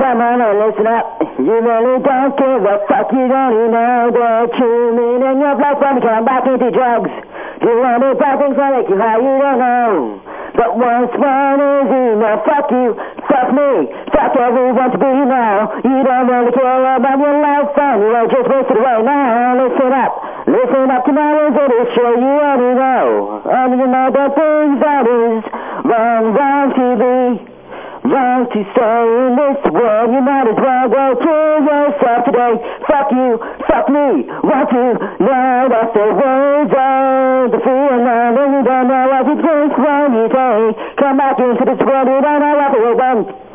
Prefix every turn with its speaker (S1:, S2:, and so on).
S1: Come on and listen up. You really don't give a fuck. You don't even know that you mean in your blood you come back into drugs. You want it bad things that make you high, you don't know. But once one is enough, fuck you, fuck me, fuck everyone to be now. You don't really care about your life, and you are just wasted away now. Listen up, listen up to my words, it'll show you already know. And you know the things that is wrong, wrong to Wrong to say in this world, you might as well go kill yourself today. Fuck you, fuck me, want to know that's the words of the free and now then you don't know what you think when you say, come back into this world, you don't know what do then.